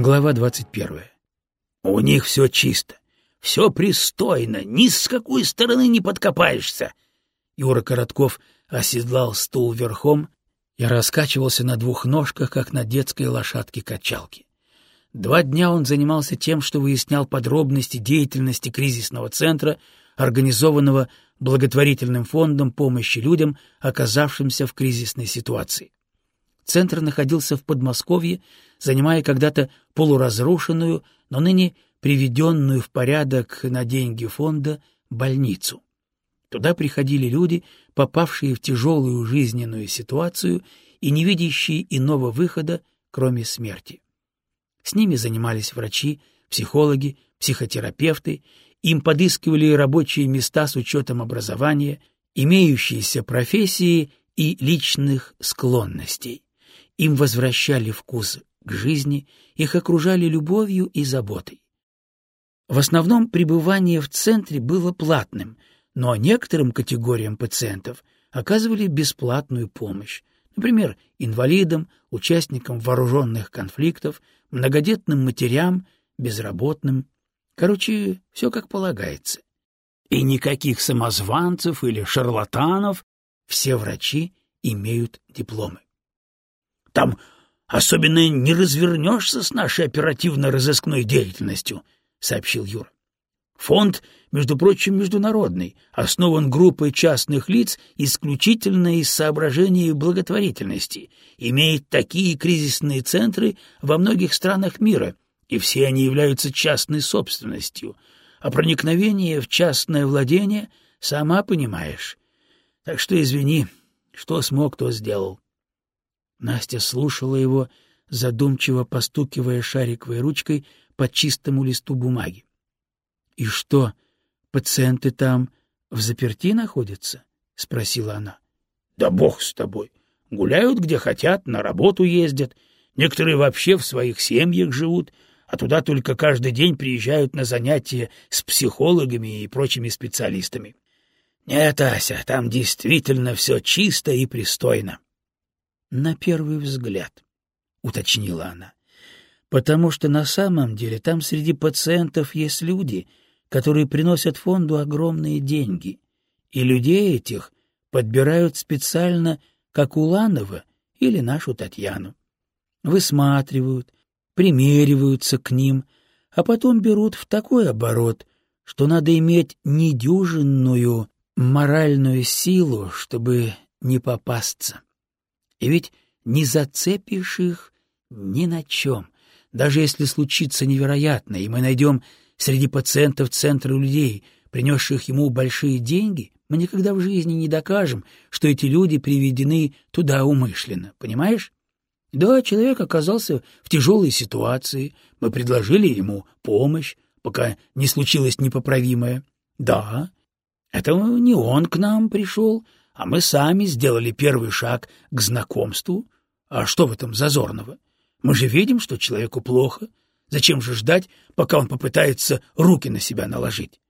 Глава 21. «У них все чисто, все пристойно, ни с какой стороны не подкопаешься!» Юра Коротков оседлал стул верхом и раскачивался на двух ножках, как на детской лошадке-качалке. Два дня он занимался тем, что выяснял подробности деятельности кризисного центра, организованного благотворительным фондом помощи людям, оказавшимся в кризисной ситуации. Центр находился в Подмосковье, занимая когда-то полуразрушенную, но ныне приведенную в порядок на деньги фонда больницу. Туда приходили люди, попавшие в тяжелую жизненную ситуацию и не видящие иного выхода, кроме смерти. С ними занимались врачи, психологи, психотерапевты, им подыскивали рабочие места с учетом образования, имеющиеся профессии и личных склонностей. Им возвращали вкус к жизни, их окружали любовью и заботой. В основном пребывание в центре было платным, но некоторым категориям пациентов оказывали бесплатную помощь, например, инвалидам, участникам вооруженных конфликтов, многодетным матерям, безработным. Короче, все как полагается. И никаких самозванцев или шарлатанов, все врачи имеют дипломы. Там особенно не развернешься с нашей оперативно-розыскной деятельностью, — сообщил Юра. Фонд, между прочим, международный, основан группой частных лиц исключительно из соображений благотворительности, имеет такие кризисные центры во многих странах мира, и все они являются частной собственностью, а проникновение в частное владение сама понимаешь. Так что извини, что смог, то сделал. Настя слушала его, задумчиво постукивая шариковой ручкой по чистому листу бумаги. — И что, пациенты там в заперти находятся? — спросила она. — Да бог с тобой. Гуляют где хотят, на работу ездят. Некоторые вообще в своих семьях живут, а туда только каждый день приезжают на занятия с психологами и прочими специалистами. Нет, Ася, там действительно все чисто и пристойно на первый взгляд, — уточнила она. — Потому что на самом деле там среди пациентов есть люди, которые приносят фонду огромные деньги, и людей этих подбирают специально, как Уланова или нашу Татьяну. Высматривают, примериваются к ним, а потом берут в такой оборот, что надо иметь недюжинную моральную силу, чтобы не попасться. И ведь не зацепишь их ни на чем. Даже если случится невероятное, и мы найдем среди пациентов центра людей, принесших ему большие деньги, мы никогда в жизни не докажем, что эти люди приведены туда умышленно, понимаешь? Да, человек оказался в тяжелой ситуации, мы предложили ему помощь, пока не случилось непоправимое. Да, это не он к нам пришел, а мы сами сделали первый шаг к знакомству. А что в этом зазорного? Мы же видим, что человеку плохо. Зачем же ждать, пока он попытается руки на себя наложить?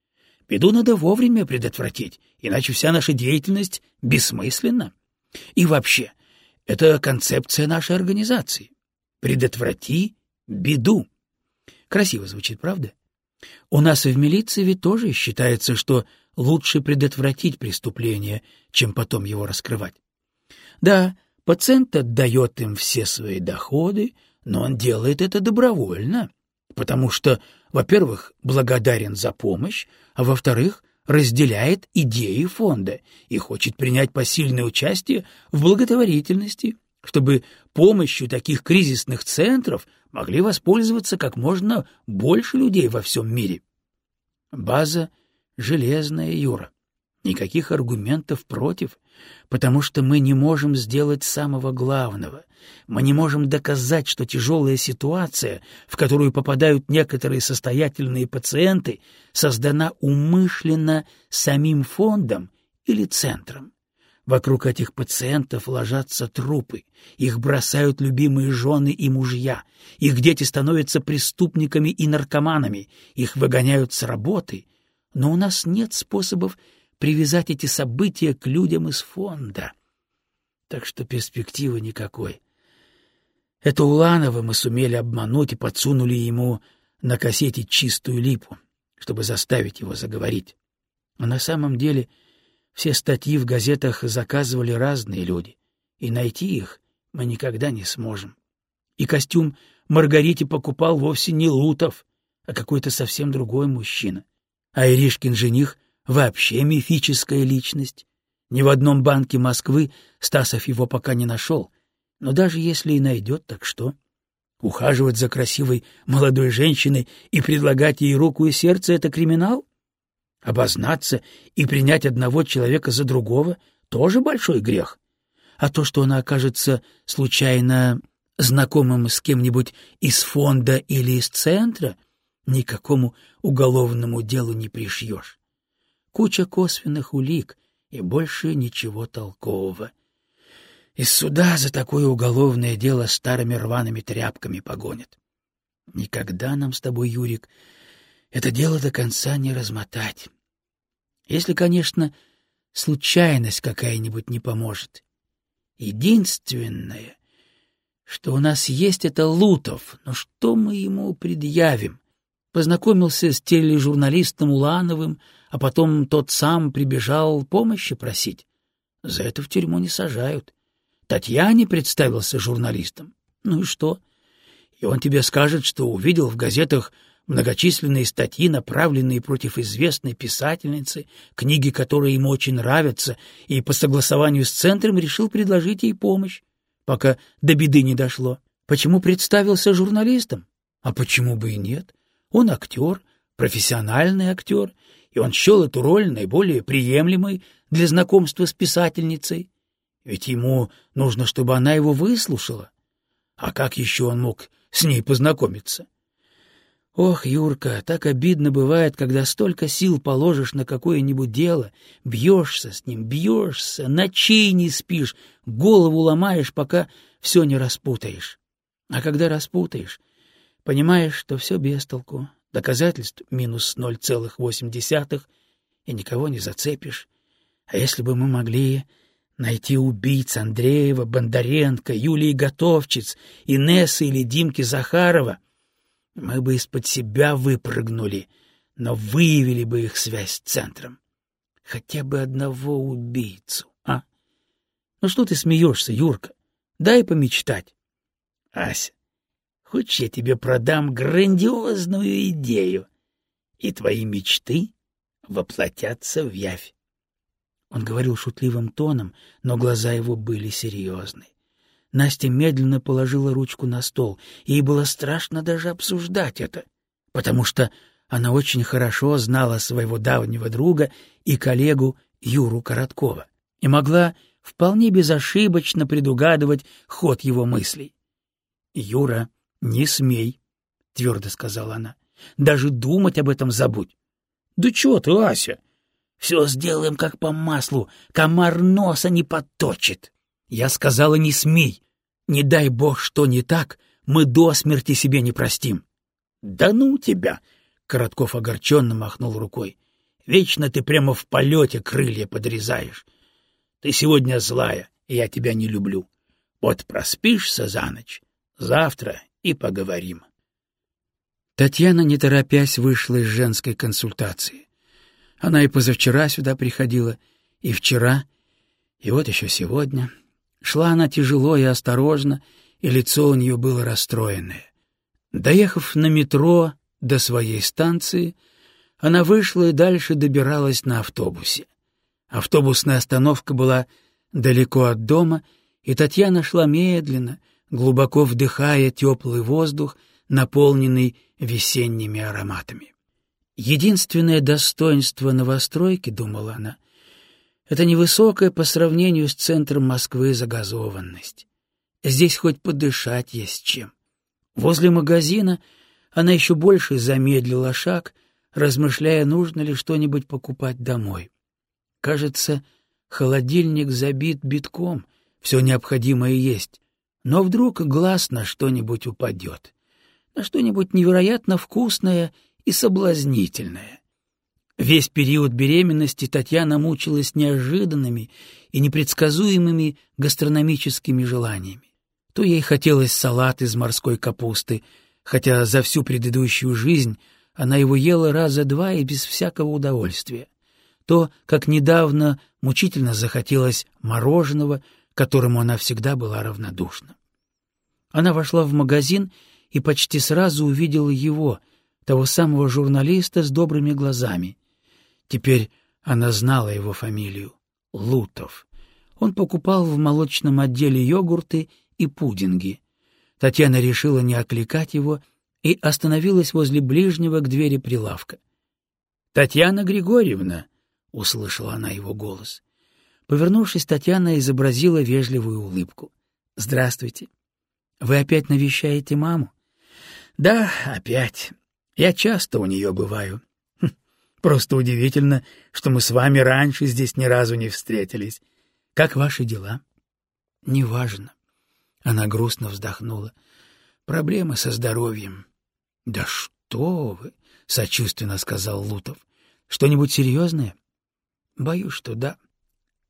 Беду надо вовремя предотвратить, иначе вся наша деятельность бессмысленна. И вообще, это концепция нашей организации. Предотврати беду. Красиво звучит, правда? У нас и в милиции ведь тоже считается, что лучше предотвратить преступление, чем потом его раскрывать. Да, пациент отдает им все свои доходы, но он делает это добровольно, потому что, во-первых, благодарен за помощь, а во-вторых, разделяет идеи фонда и хочет принять посильное участие в благотворительности, чтобы помощью таких кризисных центров могли воспользоваться как можно больше людей во всем мире. База железная, Юра. Никаких аргументов против, потому что мы не можем сделать самого главного. Мы не можем доказать, что тяжелая ситуация, в которую попадают некоторые состоятельные пациенты, создана умышленно самим фондом или центром. Вокруг этих пациентов ложатся трупы, их бросают любимые жены и мужья, их дети становятся преступниками и наркоманами, их выгоняют с работы — но у нас нет способов привязать эти события к людям из фонда. Так что перспективы никакой. Это Уланова мы сумели обмануть и подсунули ему на кассете чистую липу, чтобы заставить его заговорить. А на самом деле все статьи в газетах заказывали разные люди, и найти их мы никогда не сможем. И костюм Маргарите покупал вовсе не Лутов, а какой-то совсем другой мужчина. А Иришкин жених вообще мифическая личность. Ни в одном банке Москвы Стасов его пока не нашел, но даже если и найдет, так что? Ухаживать за красивой молодой женщиной и предлагать ей руку и сердце — это криминал? Обознаться и принять одного человека за другого — тоже большой грех. А то, что она окажется случайно знакомым с кем-нибудь из фонда или из центра, никакому уголовному делу не пришьешь. Куча косвенных улик и больше ничего толкового. Из суда за такое уголовное дело старыми рваными тряпками погонят. Никогда нам с тобой, Юрик, это дело до конца не размотать. Если, конечно, случайность какая-нибудь не поможет. Единственное, что у нас есть, это Лутов, но что мы ему предъявим? Познакомился с тележурналистом Улановым, а потом тот сам прибежал помощи просить. За это в тюрьму не сажают. Татьяне представился журналистом. Ну и что? И он тебе скажет, что увидел в газетах многочисленные статьи, направленные против известной писательницы, книги которой ему очень нравятся, и по согласованию с центром решил предложить ей помощь, пока до беды не дошло. Почему представился журналистом? А почему бы и нет? Он актер, профессиональный актер, и он счел эту роль наиболее приемлемой для знакомства с писательницей. Ведь ему нужно, чтобы она его выслушала. А как еще он мог с ней познакомиться? Ох, Юрка, так обидно бывает, когда столько сил положишь на какое-нибудь дело, бьешься с ним, бьешься, ночей не спишь, голову ломаешь, пока все не распутаешь. А когда распутаешь, понимаешь, что все без толку, доказательств минус ноль целых восемь десятых, и никого не зацепишь. А если бы мы могли Найти убийц Андреева, Бондаренко, Юлии Готовчиц, Инессы или Димки Захарова. Мы бы из-под себя выпрыгнули, но выявили бы их связь с центром. Хотя бы одного убийцу, а? Ну что ты смеешься, Юрка? Дай помечтать. Ася, хочешь, я тебе продам грандиозную идею, и твои мечты воплотятся в явь. Он говорил шутливым тоном, но глаза его были серьезны. Настя медленно положила ручку на стол, ей было страшно даже обсуждать это, потому что она очень хорошо знала своего давнего друга и коллегу Юру Короткова и могла вполне безошибочно предугадывать ход его мыслей. «Юра, не смей», — твердо сказала она, — «даже думать об этом забудь». «Да чего ты, Ася?» Все сделаем как по маслу, комар носа не подточит. Я сказала, не смей. Не дай бог, что не так, мы до смерти себе не простим. — Да ну тебя! — Коротков огорченно махнул рукой. — Вечно ты прямо в полете крылья подрезаешь. Ты сегодня злая, и я тебя не люблю. Вот проспишься за ночь, завтра и поговорим. Татьяна, не торопясь, вышла из женской консультации. Она и позавчера сюда приходила, и вчера, и вот еще сегодня. Шла она тяжело и осторожно, и лицо у нее было расстроенное. Доехав на метро до своей станции, она вышла и дальше добиралась на автобусе. Автобусная остановка была далеко от дома, и Татьяна шла медленно, глубоко вдыхая теплый воздух, наполненный весенними ароматами. Единственное достоинство новостройки, думала она, это невысокая по сравнению с центром Москвы загазованность. Здесь хоть подышать есть чем. Возле магазина она еще больше замедлила шаг, размышляя, нужно ли что-нибудь покупать домой. Кажется, холодильник забит битком, все необходимое есть, но вдруг глаз на что-нибудь упадет, на что-нибудь невероятно вкусное и соблазнительное. Весь период беременности Татьяна мучилась неожиданными и непредсказуемыми гастрономическими желаниями. То ей хотелось салат из морской капусты, хотя за всю предыдущую жизнь она его ела раза два и без всякого удовольствия. То, как недавно мучительно захотелось мороженого, которому она всегда была равнодушна. Она вошла в магазин и почти сразу увидела его, того самого журналиста с добрыми глазами. Теперь она знала его фамилию — Лутов. Он покупал в молочном отделе йогурты и пудинги. Татьяна решила не окликать его и остановилась возле ближнего к двери прилавка. — Татьяна Григорьевна! — услышала она его голос. Повернувшись, Татьяна изобразила вежливую улыбку. — Здравствуйте. Вы опять навещаете маму? — Да, опять. Я часто у нее бываю. Просто удивительно, что мы с вами раньше здесь ни разу не встретились. Как ваши дела? — Неважно. Она грустно вздохнула. Проблемы со здоровьем. — Да что вы! — сочувственно сказал Лутов. — Что-нибудь серьезное? — Боюсь, что да.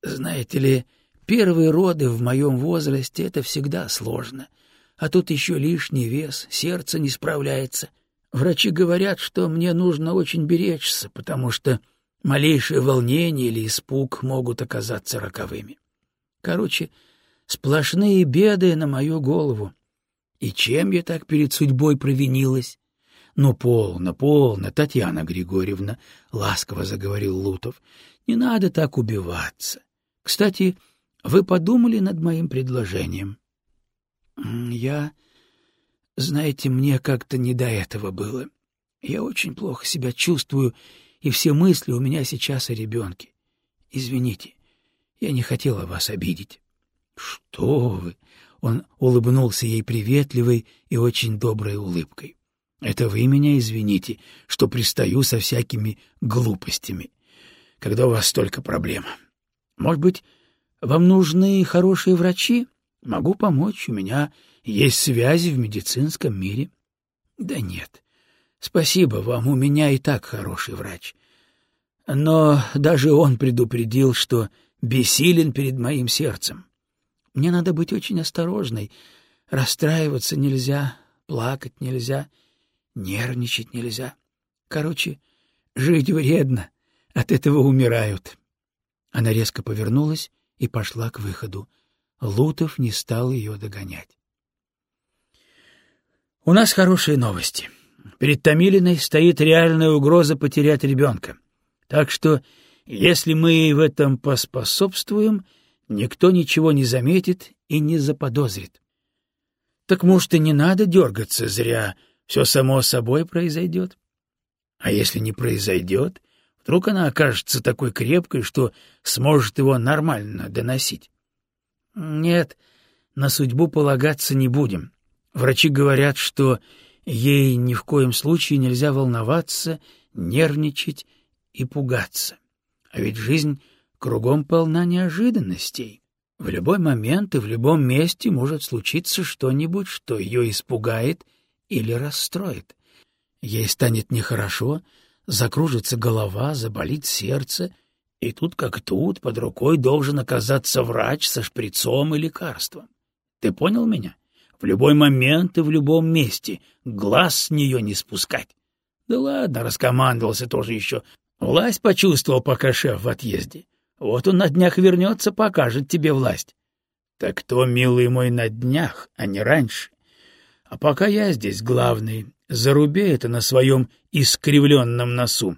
Знаете ли, первые роды в моем возрасте — это всегда сложно. А тут еще лишний вес, сердце не справляется. Врачи говорят, что мне нужно очень беречься, потому что Малейшее волнение или испуг могут оказаться роковыми. Короче, сплошные беды на мою голову. И чем я так перед судьбой провинилась? — Ну, полно, полно, Татьяна Григорьевна, — ласково заговорил Лутов. — Не надо так убиваться. Кстати, вы подумали над моим предложением? — Я... Знаете, мне как-то не до этого было. Я очень плохо себя чувствую и все мысли у меня сейчас о ребенке. Извините, я не хотела вас обидеть. — Что вы! — он улыбнулся ей приветливой и очень доброй улыбкой. — Это вы меня извините, что пристаю со всякими глупостями, когда у вас столько проблем. Может быть, вам нужны хорошие врачи? Могу помочь, у меня есть связи в медицинском мире. — Да нет, Спасибо вам, у меня и так хороший врач. Но даже он предупредил, что бессилен перед моим сердцем. Мне надо быть очень осторожной. Расстраиваться нельзя, плакать нельзя, нервничать нельзя. Короче, жить вредно, от этого умирают. Она резко повернулась и пошла к выходу. Лутов не стал ее догонять. — У нас хорошие новости. Перед Томилиной стоит реальная угроза потерять ребенка. Так что, если мы в этом поспособствуем, никто ничего не заметит и не заподозрит. Так, может, и не надо дергаться зря, все само собой произойдет. А если не произойдет, вдруг она окажется такой крепкой, что сможет его нормально доносить. Нет, на судьбу полагаться не будем. Врачи говорят, что Ей ни в коем случае нельзя волноваться, нервничать и пугаться. А ведь жизнь кругом полна неожиданностей. В любой момент и в любом месте может случиться что-нибудь, что ее испугает или расстроит. Ей станет нехорошо, закружится голова, заболит сердце, и тут как тут под рукой должен оказаться врач со шприцом и лекарством. Ты понял меня? — в любой момент и в любом месте, глаз с нее не спускать. Да ладно, раскомандовался тоже еще. Власть почувствовал, пока шеф в отъезде. Вот он на днях вернется, покажет тебе власть. Так то, милый мой, на днях, а не раньше. А пока я здесь главный, заруби это на своем искривленном носу.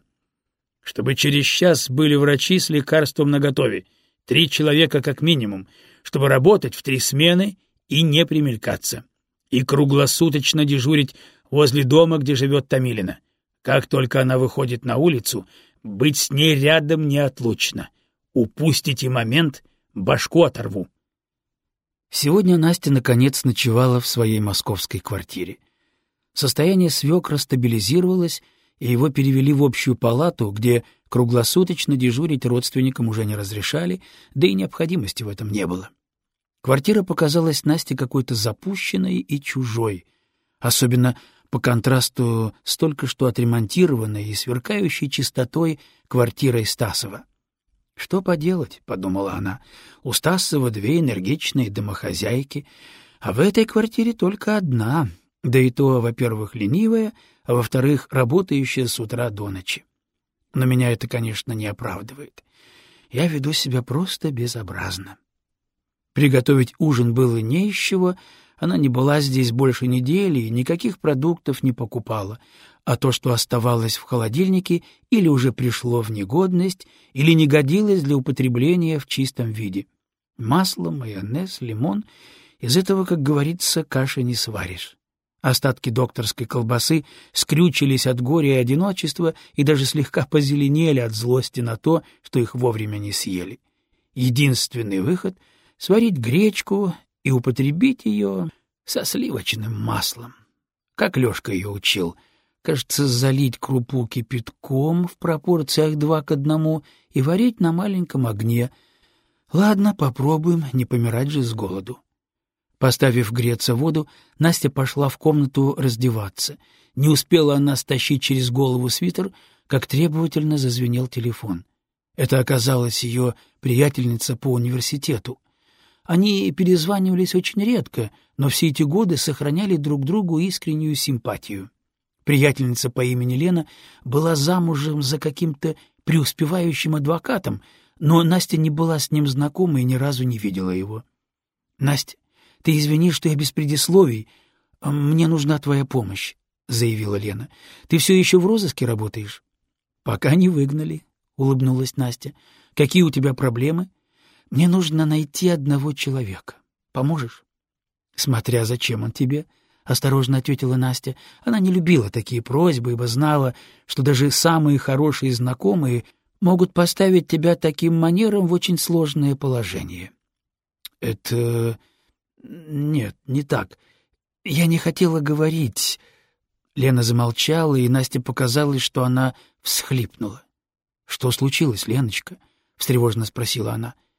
Чтобы через час были врачи с лекарством наготове, три человека как минимум, чтобы работать в три смены и не примелькаться, и круглосуточно дежурить возле дома, где живет Томилина. Как только она выходит на улицу, быть с ней рядом неотлучно. Упустите момент, башку оторву. Сегодня Настя наконец ночевала в своей московской квартире. Состояние свекра стабилизировалось, и его перевели в общую палату, где круглосуточно дежурить родственникам уже не разрешали, да и необходимости в этом не было. Квартира показалась Насте какой-то запущенной и чужой, особенно по контрасту с только что отремонтированной и сверкающей чистотой квартирой Стасова. «Что поделать?» — подумала она. «У Стасова две энергичные домохозяйки. А в этой квартире только одна, да и то, во-первых, ленивая, а во-вторых, работающая с утра до ночи. Но меня это, конечно, не оправдывает. Я веду себя просто безобразно. Приготовить ужин было не из чего, она не была здесь больше недели и никаких продуктов не покупала, а то, что оставалось в холодильнике, или уже пришло в негодность, или не годилось для употребления в чистом виде. Масло, майонез, лимон — из этого, как говорится, каши не сваришь. Остатки докторской колбасы скрючились от горя и одиночества и даже слегка позеленели от злости на то, что их вовремя не съели. Единственный выход — сварить гречку и употребить ее со сливочным маслом. Как Лёшка ее учил. Кажется, залить крупу кипятком в пропорциях два к одному и варить на маленьком огне. Ладно, попробуем, не помирать же с голоду. Поставив греться воду, Настя пошла в комнату раздеваться. Не успела она стащить через голову свитер, как требовательно зазвенел телефон. Это оказалась ее приятельница по университету. Они перезванивались очень редко, но все эти годы сохраняли друг другу искреннюю симпатию. Приятельница по имени Лена была замужем за каким-то преуспевающим адвокатом, но Настя не была с ним знакома и ни разу не видела его. — Настя, ты извини, что я без предисловий. Мне нужна твоя помощь, — заявила Лена. — Ты все еще в розыске работаешь? — Пока не выгнали, — улыбнулась Настя. — Какие у тебя проблемы? — Мне нужно найти одного человека. Поможешь? — Смотря зачем он тебе, — осторожно ответила Настя. Она не любила такие просьбы, ибо знала, что даже самые хорошие знакомые могут поставить тебя таким манером в очень сложное положение. — Это... Нет, не так. Я не хотела говорить. Лена замолчала, и Насте показалось, что она всхлипнула. — Что случилось, Леночка? — встревоженно спросила она. —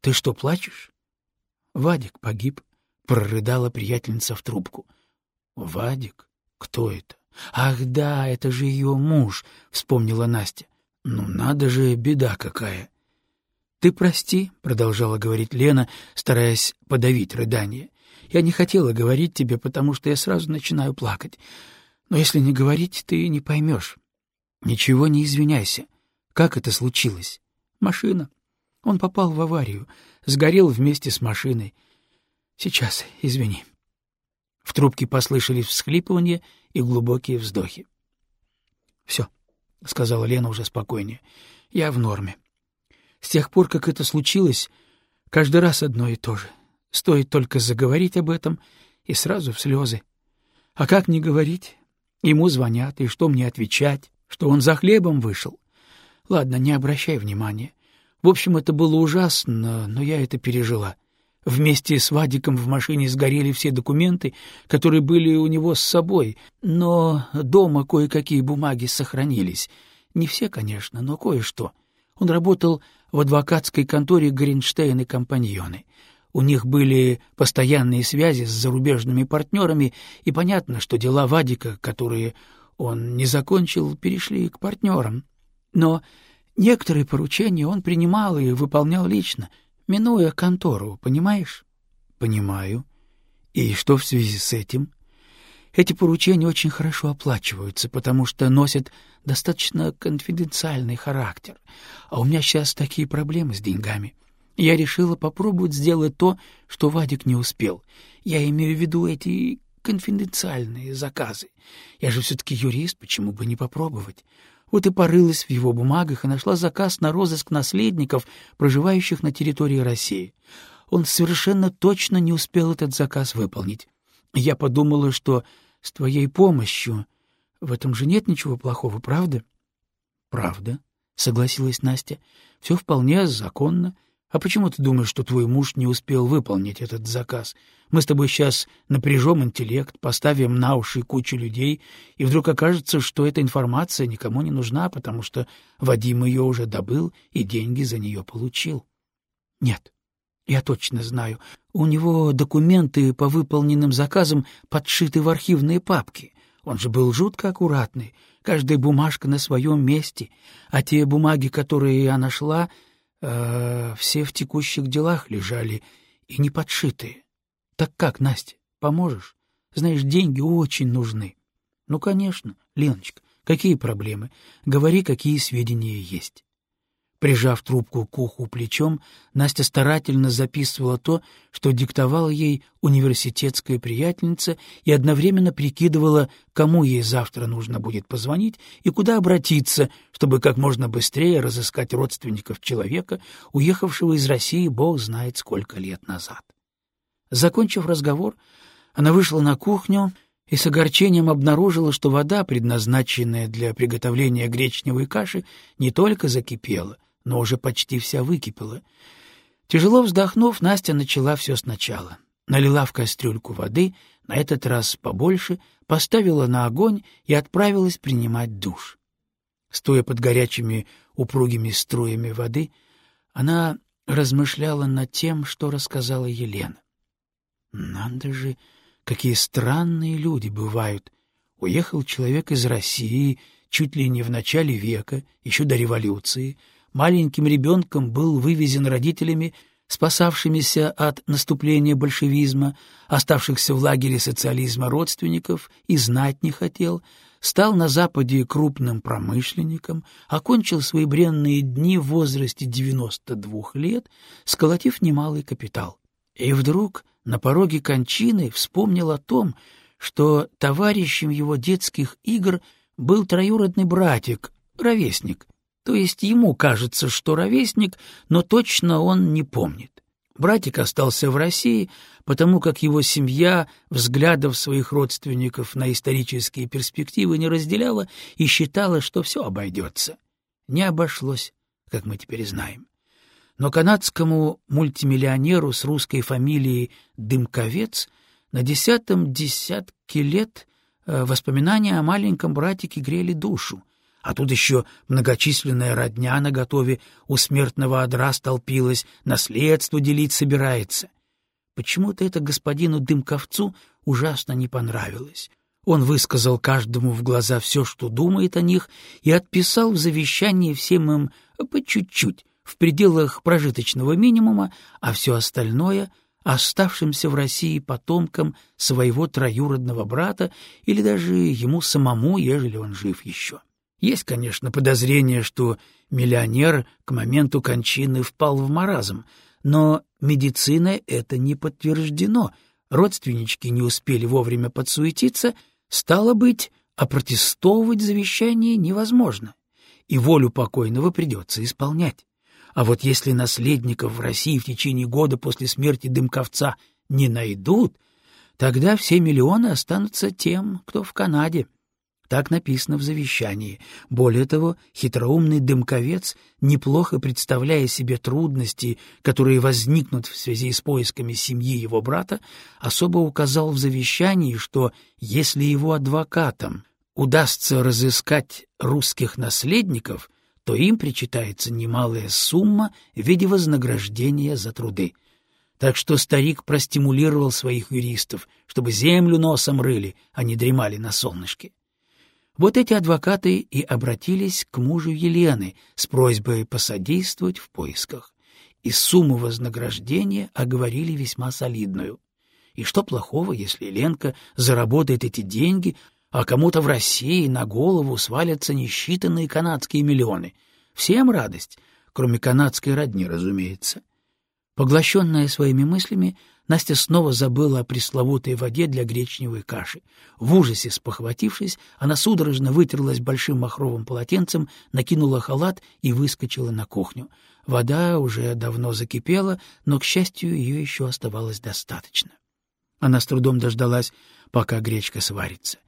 Ты что, плачешь? — Вадик погиб, — прорыдала приятельница в трубку. — Вадик? Кто это? — Ах да, это же ее муж, — вспомнила Настя. — Ну надо же, беда какая. «Ты прости», — продолжала говорить Лена, стараясь подавить рыдание. «Я не хотела говорить тебе, потому что я сразу начинаю плакать. Но если не говорить, ты не поймешь. Ничего не извиняйся. Как это случилось? Машина. Он попал в аварию, сгорел вместе с машиной. Сейчас, извини». В трубке послышались всхлипывания и глубокие вздохи. «Все», — сказала Лена уже спокойнее, — «я в норме. С тех пор, как это случилось, каждый раз одно и то же. Стоит только заговорить об этом, и сразу в слезы. А как не говорить? Ему звонят, и что мне отвечать? Что он за хлебом вышел? Ладно, не обращай внимания. В общем, это было ужасно, но я это пережила. Вместе с Вадиком в машине сгорели все документы, которые были у него с собой, но дома кое-какие бумаги сохранились. Не все, конечно, но кое-что. Он работал в адвокатской конторе Гринштейн и компаньоны. У них были постоянные связи с зарубежными партнерами, и понятно, что дела Вадика, которые он не закончил, перешли к партнерам. Но некоторые поручения он принимал и выполнял лично, минуя контору, понимаешь? — Понимаю. И что в связи с этим? Эти поручения очень хорошо оплачиваются, потому что носят достаточно конфиденциальный характер. А у меня сейчас такие проблемы с деньгами. Я решила попробовать сделать то, что Вадик не успел. Я имею в виду эти конфиденциальные заказы. Я же все-таки юрист, почему бы не попробовать? Вот и порылась в его бумагах и нашла заказ на розыск наследников, проживающих на территории России. Он совершенно точно не успел этот заказ выполнить. Я подумала, что с твоей помощью в этом же нет ничего плохого, правда? — Правда, — согласилась Настя. — Все вполне законно. А почему ты думаешь, что твой муж не успел выполнить этот заказ? Мы с тобой сейчас напряжем интеллект, поставим на уши кучу людей, и вдруг окажется, что эта информация никому не нужна, потому что Вадим ее уже добыл и деньги за нее получил. Нет, я точно знаю. У него документы по выполненным заказам подшиты в архивные папки. Он же был жутко аккуратный, каждая бумажка на своем месте, а те бумаги, которые я нашла, э, все в текущих делах лежали и не подшитые. Так как, Настя, поможешь? Знаешь, деньги очень нужны. Ну, конечно, Леночка, какие проблемы? Говори, какие сведения есть. Прижав трубку к уху плечом, Настя старательно записывала то, что диктовала ей университетская приятельница, и одновременно прикидывала, кому ей завтра нужно будет позвонить и куда обратиться, чтобы как можно быстрее разыскать родственников человека, уехавшего из России бог знает сколько лет назад. Закончив разговор, она вышла на кухню и с огорчением обнаружила, что вода, предназначенная для приготовления гречневой каши, не только закипела — но уже почти вся выкипела. Тяжело вздохнув, Настя начала все сначала. Налила в кастрюльку воды, на этот раз побольше, поставила на огонь и отправилась принимать душ. Стоя под горячими упругими струями воды, она размышляла над тем, что рассказала Елена. Надо же, какие странные люди бывают. Уехал человек из России чуть ли не в начале века, еще до революции, маленьким ребенком был вывезен родителями, спасавшимися от наступления большевизма, оставшихся в лагере социализма родственников, и знать не хотел, стал на Западе крупным промышленником, окончил свои бренные дни в возрасте 92 лет, сколотив немалый капитал. И вдруг на пороге кончины вспомнил о том, что товарищем его детских игр был троюродный братик, ровесник, то есть ему кажется, что ровесник, но точно он не помнит. Братик остался в России, потому как его семья взглядов своих родственников на исторические перспективы не разделяла и считала, что все обойдется. Не обошлось, как мы теперь знаем. Но канадскому мультимиллионеру с русской фамилией Дымковец на десятом десятке лет э, воспоминания о маленьком братике грели душу, а тут еще многочисленная родня на готове у смертного одра столпилась, наследство делить собирается. Почему-то это господину Дымковцу ужасно не понравилось. Он высказал каждому в глаза все, что думает о них, и отписал в завещании всем им по чуть-чуть, в пределах прожиточного минимума, а все остальное — оставшимся в России потомкам своего троюродного брата или даже ему самому, ежели он жив еще. Есть, конечно, подозрение, что миллионер к моменту кончины впал в маразм, но медицина это не подтверждено, родственнички не успели вовремя подсуетиться, стало быть, опротестовывать завещание невозможно, и волю покойного придется исполнять. А вот если наследников в России в течение года после смерти Дымковца не найдут, тогда все миллионы останутся тем, кто в Канаде. Так написано в завещании. Более того, хитроумный дымковец, неплохо представляя себе трудности, которые возникнут в связи с поисками семьи его брата, особо указал в завещании, что если его адвокатам удастся разыскать русских наследников, то им причитается немалая сумма в виде вознаграждения за труды. Так что старик простимулировал своих юристов, чтобы землю носом рыли, а не дремали на солнышке. Вот эти адвокаты и обратились к мужу Елены с просьбой посодействовать в поисках. И сумму вознаграждения оговорили весьма солидную. И что плохого, если Ленка заработает эти деньги, а кому-то в России на голову свалятся несчитанные канадские миллионы? Всем радость, кроме канадской родни, разумеется. Поглощенная своими мыслями, Настя снова забыла о пресловутой воде для гречневой каши. В ужасе спохватившись, она судорожно вытерлась большим махровым полотенцем, накинула халат и выскочила на кухню. Вода уже давно закипела, но, к счастью, ее еще оставалось достаточно. Она с трудом дождалась, пока гречка сварится.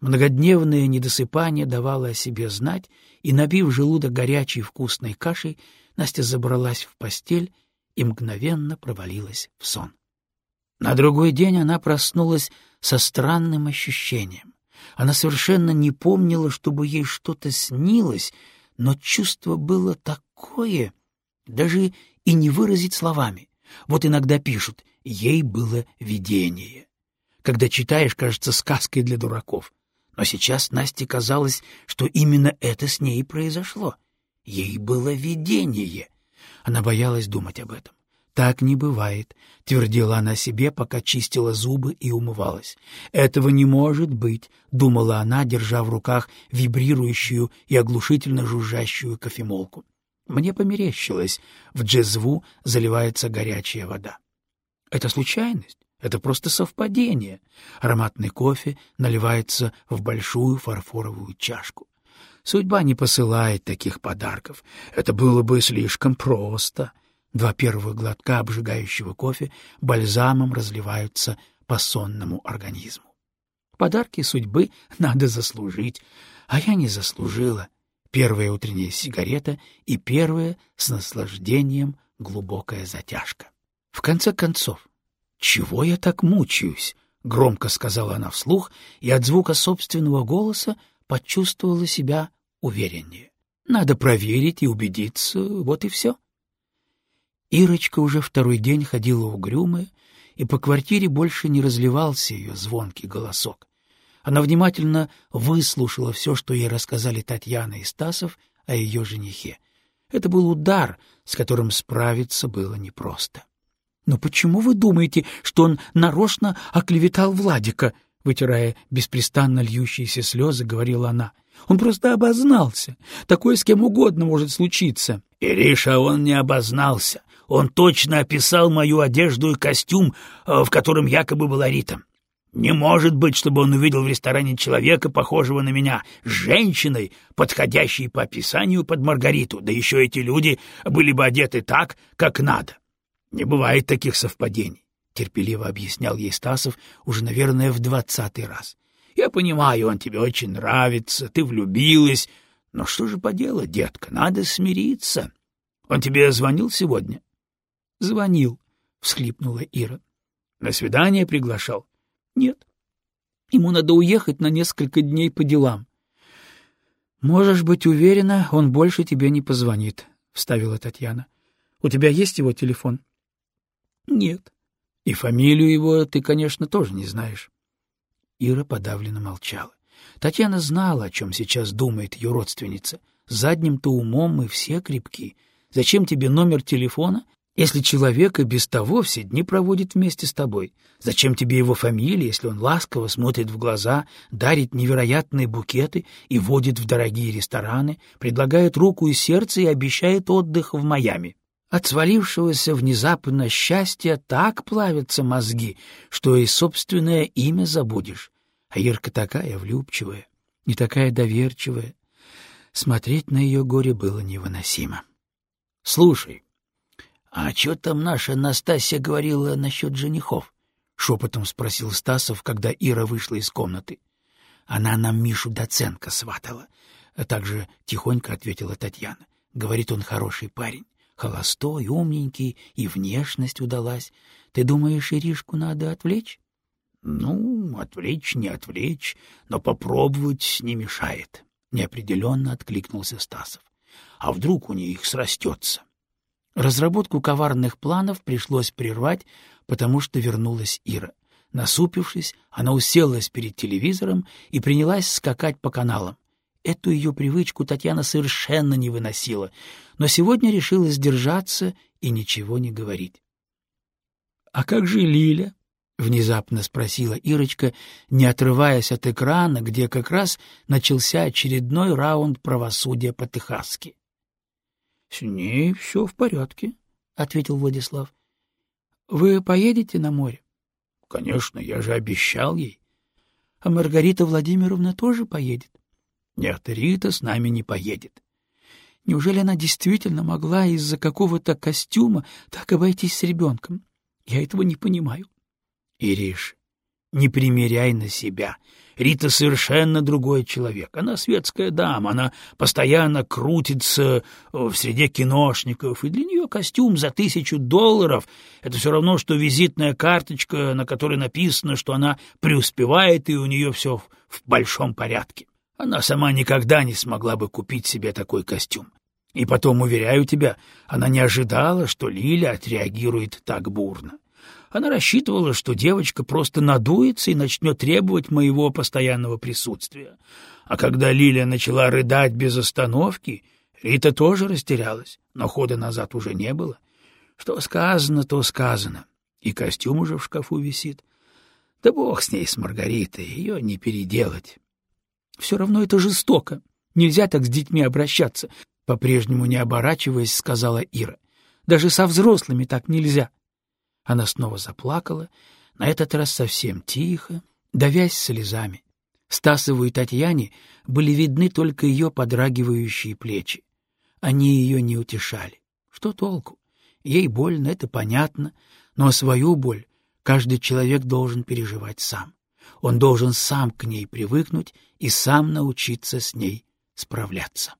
Многодневное недосыпание давало о себе знать, и, набив желудок горячей вкусной кашей, Настя забралась в постель и мгновенно провалилась в сон. На другой день она проснулась со странным ощущением. Она совершенно не помнила, чтобы ей что-то снилось, но чувство было такое, даже и не выразить словами. Вот иногда пишут «ей было видение». Когда читаешь, кажется сказкой для дураков. Но сейчас Насте казалось, что именно это с ней произошло. Ей было видение. Она боялась думать об этом. так не бывает», — твердила она себе, пока чистила зубы и умывалась. «Этого не может быть», — думала она, держа в руках вибрирующую и оглушительно жужжащую кофемолку. Мне померещилось, в джезву заливается горячая вода. Это случайность? Это просто совпадение. Ароматный кофе наливается в большую фарфоровую чашку. Судьба не посылает таких подарков. Это было бы слишком просто. Два первых глотка обжигающего кофе бальзамом разливаются по сонному организму. Подарки судьбы надо заслужить, а я не заслужила. Первая утренняя сигарета и первая с наслаждением глубокая затяжка. В конце концов, чего я так мучаюсь? — громко сказала она вслух, и от звука собственного голоса почувствовала себя увереннее. Надо проверить и убедиться, вот и все. Ирочка уже второй день ходила угрюмая, и по квартире больше не разливался ее звонкий голосок. Она внимательно выслушала все, что ей рассказали Татьяна и Стасов о ее женихе. Это был удар, с которым справиться было непросто. — Но почему вы думаете, что он нарочно оклеветал Владика? — вытирая беспрестанно льющиеся слезы, говорила она. — Он просто обознался. Такое с кем угодно может случиться. — Ириша, он не обознался. Он точно описал мою одежду и костюм, э, в котором якобы была Рита. Не может быть, чтобы он увидел в ресторане человека, похожего на меня, женщиной, подходящей по описанию под Маргариту, да еще эти люди были бы одеты так, как надо. Не бывает таких совпадений, — терпеливо объяснял ей Стасов уже, наверное, в двадцатый раз. Я понимаю, он тебе очень нравится, ты влюбилась, но что же поделать, детка, надо смириться. Он тебе звонил сегодня? — Звонил, — всхлипнула Ира. — На свидание приглашал? — Нет. Ему надо уехать на несколько дней по делам. — Можешь быть уверена, он больше тебе не позвонит, — вставила Татьяна. — У тебя есть его телефон? — Нет. — И фамилию его ты, конечно, тоже не знаешь. Ира подавленно молчала. Татьяна знала, о чем сейчас думает ее родственница. Задним-то умом мы все крепки. Зачем тебе номер телефона, если человек и без того все дни проводит вместе с тобой? Зачем тебе его фамилия, если он ласково смотрит в глаза, дарит невероятные букеты и водит в дорогие рестораны, предлагает руку и сердце и обещает отдых в Майами? От свалившегося внезапно счастья так плавятся мозги, что и собственное имя забудешь. А Ирка такая влюбчивая, не такая доверчивая. Смотреть на ее горе было невыносимо. — Слушай, — А что там наша Настасья говорила насчет женихов? — шепотом спросил Стасов, когда Ира вышла из комнаты. — Она нам Мишу Доценко сватала. А также тихонько ответила Татьяна. Говорит, он хороший парень. Холостой, умненький, и внешность удалась. Ты думаешь, Иришку надо отвлечь? — Ну, отвлечь, не отвлечь, но попробовать не мешает. Неопределенно откликнулся Стасов. — А вдруг у них срастется? Разработку коварных планов пришлось прервать, потому что вернулась Ира. Насупившись, она уселась перед телевизором и принялась скакать по каналам. Эту ее привычку Татьяна совершенно не выносила, но сегодня решила сдержаться и ничего не говорить. — А как же Лиля? — внезапно спросила Ирочка, не отрываясь от экрана, где как раз начался очередной раунд правосудия по-техасски. — С ней все в порядке, — ответил Владислав. — Вы поедете на море? — Конечно, я же обещал ей. — А Маргарита Владимировна тоже поедет? — Нет, Рита с нами не поедет. Неужели она действительно могла из-за какого-то костюма так обойтись с ребенком? Я этого не понимаю. — Ириш, не примеряй на себя. Рита совершенно другой человек. Она светская дама, она постоянно крутится э, в среде киношников, и для нее костюм за тысячу долларов — это все равно, что визитная карточка, на которой написано, что она преуспевает, и у нее все в, в большом порядке. Она сама никогда не смогла бы купить себе такой костюм. И потом, уверяю тебя, она не ожидала, что Лиля отреагирует так бурно. Она рассчитывала, что девочка просто надуется и начнет требовать моего постоянного присутствия. А когда Лилия начала рыдать без остановки, Рита тоже растерялась, но хода назад уже не было. Что сказано, то сказано. И костюм уже в шкафу висит. Да бог с ней, с Маргаритой, ее не переделать. Все равно это жестоко. Нельзя так с детьми обращаться, — по-прежнему не оборачиваясь, сказала Ира. Даже со взрослыми так нельзя. Она снова заплакала, на этот раз совсем тихо, давясь слезами. Стасову и Татьяне были видны только ее подрагивающие плечи. Они ее не утешали. Что толку? Ей больно, это понятно, но свою боль каждый человек должен переживать сам. Он должен сам к ней привыкнуть и сам научиться с ней справляться.